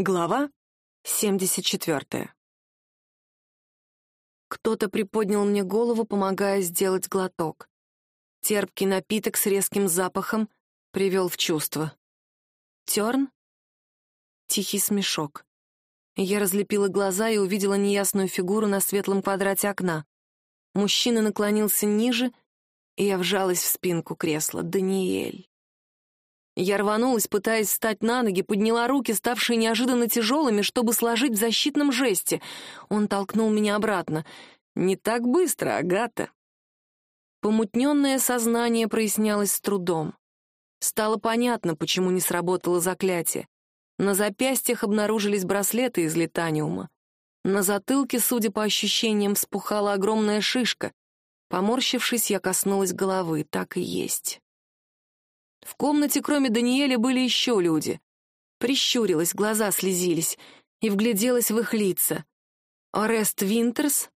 Глава 74. Кто-то приподнял мне голову, помогая сделать глоток. Терпкий напиток с резким запахом привел в чувство. Терн? Тихий смешок. Я разлепила глаза и увидела неясную фигуру на светлом квадрате окна. Мужчина наклонился ниже, и я вжалась в спинку кресла. Даниэль. Я рванулась, пытаясь встать на ноги, подняла руки, ставшие неожиданно тяжелыми, чтобы сложить в защитном жесте. Он толкнул меня обратно. «Не так быстро, Агата». Помутненное сознание прояснялось с трудом. Стало понятно, почему не сработало заклятие. На запястьях обнаружились браслеты из литаниума. На затылке, судя по ощущениям, вспухала огромная шишка. Поморщившись, я коснулась головы. Так и есть. В комнате, кроме Даниэля, были еще люди. Прищурилась, глаза слезились, и вгляделась в их лица. Орест Винтерс,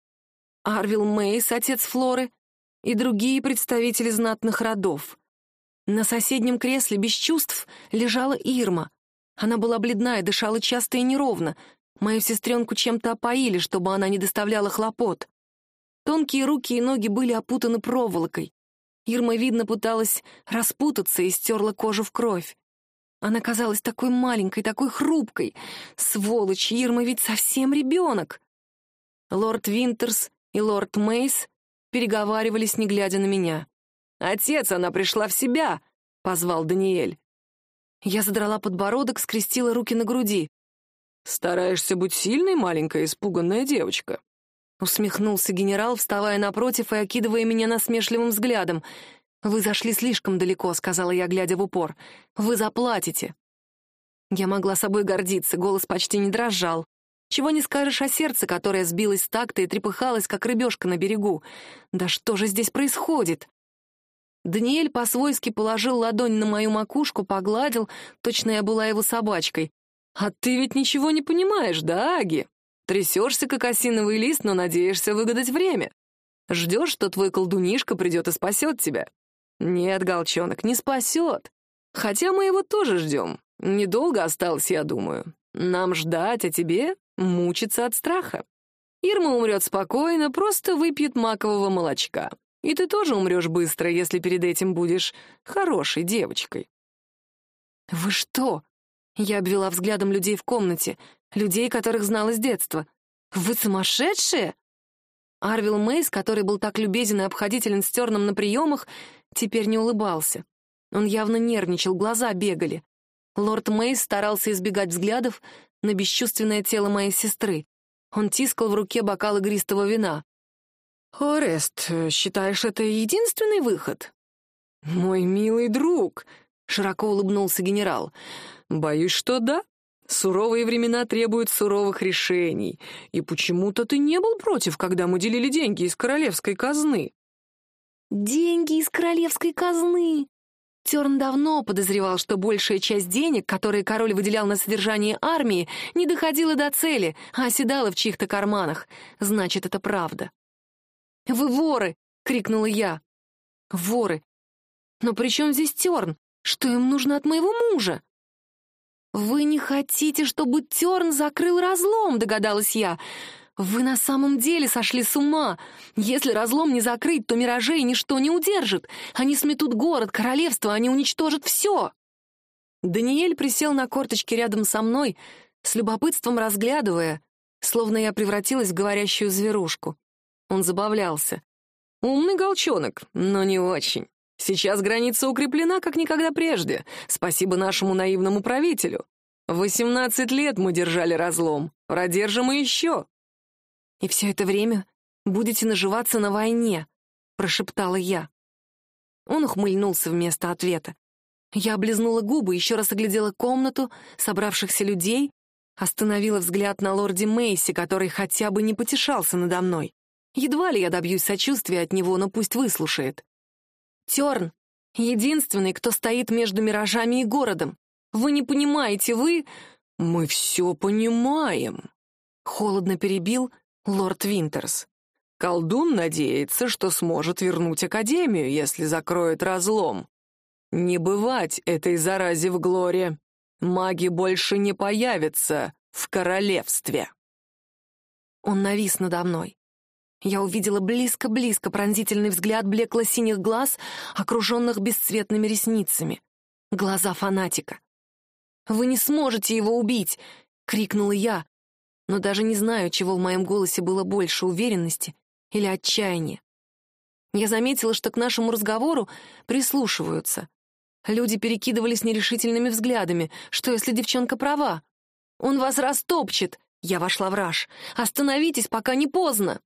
Арвил Мейс, отец Флоры, и другие представители знатных родов. На соседнем кресле без чувств лежала Ирма. Она была бледна и дышала часто и неровно. Мою сестренку чем-то опоили, чтобы она не доставляла хлопот. Тонкие руки и ноги были опутаны проволокой. Ирма, видно, пыталась распутаться и стерла кожу в кровь. Она казалась такой маленькой, такой хрупкой. Сволочь, Ирма ведь совсем ребенок. Лорд Винтерс и лорд Мейс переговаривались, не глядя на меня. «Отец, она пришла в себя!» — позвал Даниэль. Я задрала подбородок, скрестила руки на груди. «Стараешься быть сильной, маленькая испуганная девочка?» Усмехнулся генерал, вставая напротив и окидывая меня насмешливым взглядом. «Вы зашли слишком далеко», — сказала я, глядя в упор. «Вы заплатите». Я могла собой гордиться, голос почти не дрожал. Чего не скажешь о сердце, которое сбилось с такта и трепыхалось, как рыбешка на берегу. Да что же здесь происходит? Даниэль по-свойски положил ладонь на мою макушку, погладил, точно я была его собачкой. «А ты ведь ничего не понимаешь, да, Аги?» Трясешься, как осиновый лист, но надеешься выгадать время. Ждешь, что твой колдунишка придет и спасет тебя. Нет, Голчонок, не спасет. Хотя мы его тоже ждем. Недолго осталось, я думаю. Нам ждать, а тебе мучиться от страха. Ирма умрет спокойно, просто выпьет макового молочка. И ты тоже умрешь быстро, если перед этим будешь хорошей девочкой. «Вы что?» Я обвела взглядом людей в комнате. Людей, которых знала с детства. Вы сумасшедшие? Арвил Мейс, который был так любезен и обходителен с Терном на приемах, теперь не улыбался. Он явно нервничал, глаза бегали. Лорд Мейс старался избегать взглядов на бесчувственное тело моей сестры. Он тискал в руке бокал игристого вина. «Орест, считаешь, это единственный выход?» «Мой милый друг», — широко улыбнулся генерал, — «боюсь, что да. Суровые времена требуют суровых решений. И почему-то ты не был против, когда мы делили деньги из королевской казны. Деньги из королевской казны. Терн давно подозревал, что большая часть денег, которые король выделял на содержание армии, не доходила до цели, а оседала в чьих-то карманах. Значит, это правда. «Вы воры!» — крикнула я. «Воры! Но при чем здесь Терн? Что им нужно от моего мужа?» «Вы не хотите, чтобы Терн закрыл разлом?» — догадалась я. «Вы на самом деле сошли с ума. Если разлом не закрыть, то миражей ничто не удержит. Они сметут город, королевство, они уничтожат все». Даниэль присел на корточки рядом со мной, с любопытством разглядывая, словно я превратилась в говорящую зверушку. Он забавлялся. «Умный голчонок, но не очень. Сейчас граница укреплена, как никогда прежде. Спасибо нашему наивному правителю. Восемнадцать лет мы держали разлом. Продержим и еще. И все это время будете наживаться на войне, прошептала я. Он ухмыльнулся вместо ответа. Я облизнула губы, еще раз оглядела комнату, собравшихся людей, остановила взгляд на лорде Мейси, который хотя бы не потешался надо мной. Едва ли я добьюсь сочувствия от него, но пусть выслушает. Терн — единственный, кто стоит между миражами и городом. Вы не понимаете, вы... Мы все понимаем. Холодно перебил лорд Винтерс. Колдун надеется, что сможет вернуть Академию, если закроет разлом. Не бывать этой заразе в Глоре. маги больше не появятся в королевстве. Он навис надо мной. Я увидела близко-близко пронзительный взгляд блекло-синих глаз, окруженных бесцветными ресницами. Глаза фанатика. «Вы не сможете его убить!» — крикнула я, но даже не знаю, чего в моем голосе было больше — уверенности или отчаяния. Я заметила, что к нашему разговору прислушиваются. Люди перекидывались нерешительными взглядами. Что, если девчонка права? «Он вас растопчет!» Я вошла в раж. «Остановитесь, пока не поздно!»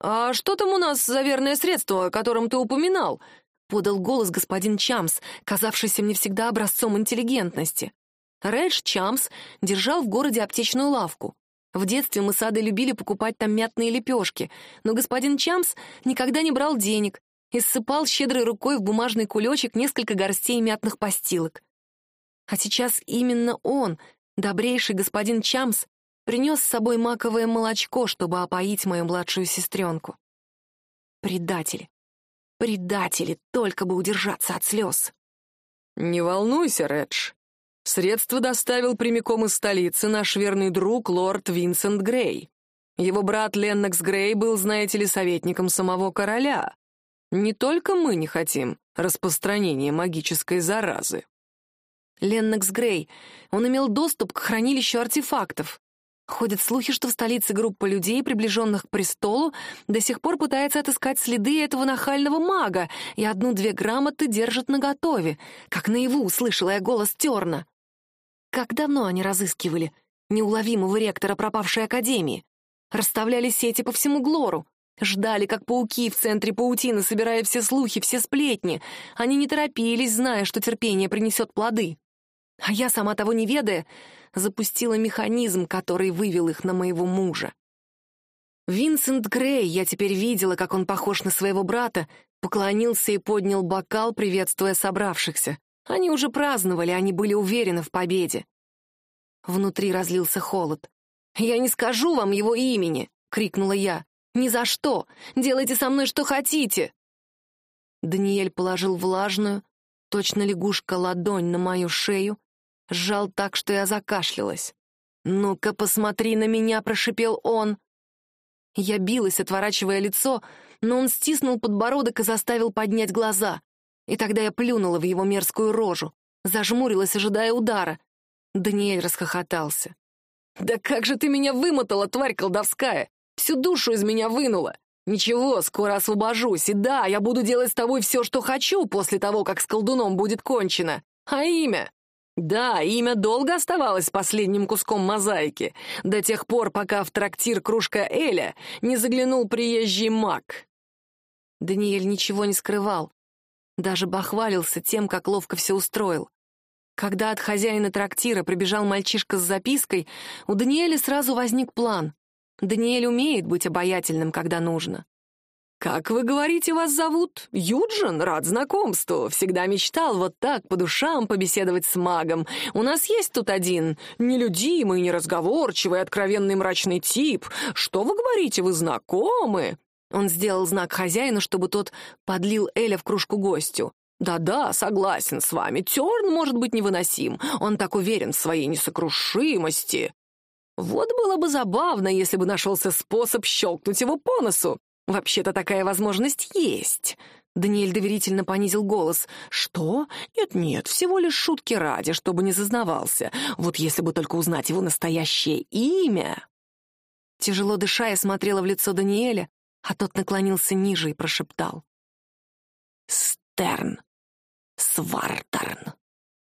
«А что там у нас за верное средство, о котором ты упоминал?» — подал голос господин Чамс, казавшийся мне всегда образцом интеллигентности. Редж Чамс держал в городе аптечную лавку. В детстве мы с Адой любили покупать там мятные лепешки, но господин Чамс никогда не брал денег и ссыпал щедрой рукой в бумажный кулечек несколько горстей мятных постилок. А сейчас именно он, добрейший господин Чамс, принес с собой маковое молочко, чтобы опоить мою младшую сестренку. Предатели. Предатели, только бы удержаться от слез. «Не волнуйся, Редж. Средства доставил прямиком из столицы наш верный друг лорд Винсент Грей. Его брат Леннокс Грей был, знаете ли, советником самого короля. Не только мы не хотим распространения магической заразы». Леннокс Грей. Он имел доступ к хранилищу артефактов. Ходят слухи, что в столице группа людей, приближенных к престолу, до сих пор пытается отыскать следы этого нахального мага, и одну-две грамоты держат наготове, как наяву услышала я голос Терна. Как давно они разыскивали неуловимого ректора пропавшей академии? Расставляли сети по всему Глору, ждали, как пауки в центре паутины, собирая все слухи, все сплетни. Они не торопились, зная, что терпение принесет плоды. А я, сама того не ведая, запустила механизм, который вывел их на моего мужа. Винсент Грей, я теперь видела, как он похож на своего брата, поклонился и поднял бокал, приветствуя собравшихся. Они уже праздновали, они были уверены в победе. Внутри разлился холод. «Я не скажу вам его имени!» — крикнула я. «Ни за что! Делайте со мной что хотите!» Даниэль положил влажную, точно лягушка, ладонь на мою шею сжал так, что я закашлялась. «Ну-ка, посмотри на меня!» — прошипел он. Я билась, отворачивая лицо, но он стиснул подбородок и заставил поднять глаза. И тогда я плюнула в его мерзкую рожу, зажмурилась, ожидая удара. Даниэль расхохотался. «Да как же ты меня вымотала, тварь колдовская! Всю душу из меня вынула! Ничего, скоро освобожусь, и да, я буду делать с тобой все, что хочу после того, как с колдуном будет кончено. А имя? Да, имя долго оставалось последним куском мозаики, до тех пор, пока в трактир кружка Эля не заглянул приезжий маг. Даниэль ничего не скрывал, даже бахвалился тем, как ловко все устроил. Когда от хозяина трактира прибежал мальчишка с запиской, у Даниэля сразу возник план. Даниэль умеет быть обаятельным, когда нужно. «Как вы говорите, вас зовут? Юджин? Рад знакомству. Всегда мечтал вот так по душам побеседовать с магом. У нас есть тут один нелюдимый, неразговорчивый, откровенный мрачный тип. Что вы говорите, вы знакомы?» Он сделал знак хозяину, чтобы тот подлил Эля в кружку гостю. «Да-да, согласен с вами. Терн может быть невыносим. Он так уверен в своей несокрушимости. Вот было бы забавно, если бы нашелся способ щелкнуть его по носу. Вообще-то такая возможность есть. Даниэль доверительно понизил голос. «Что? Нет-нет, всего лишь шутки ради, чтобы не зазнавался. Вот если бы только узнать его настоящее имя...» Тяжело дыша, я смотрела в лицо Даниэля, а тот наклонился ниже и прошептал. «Стерн Свартерн».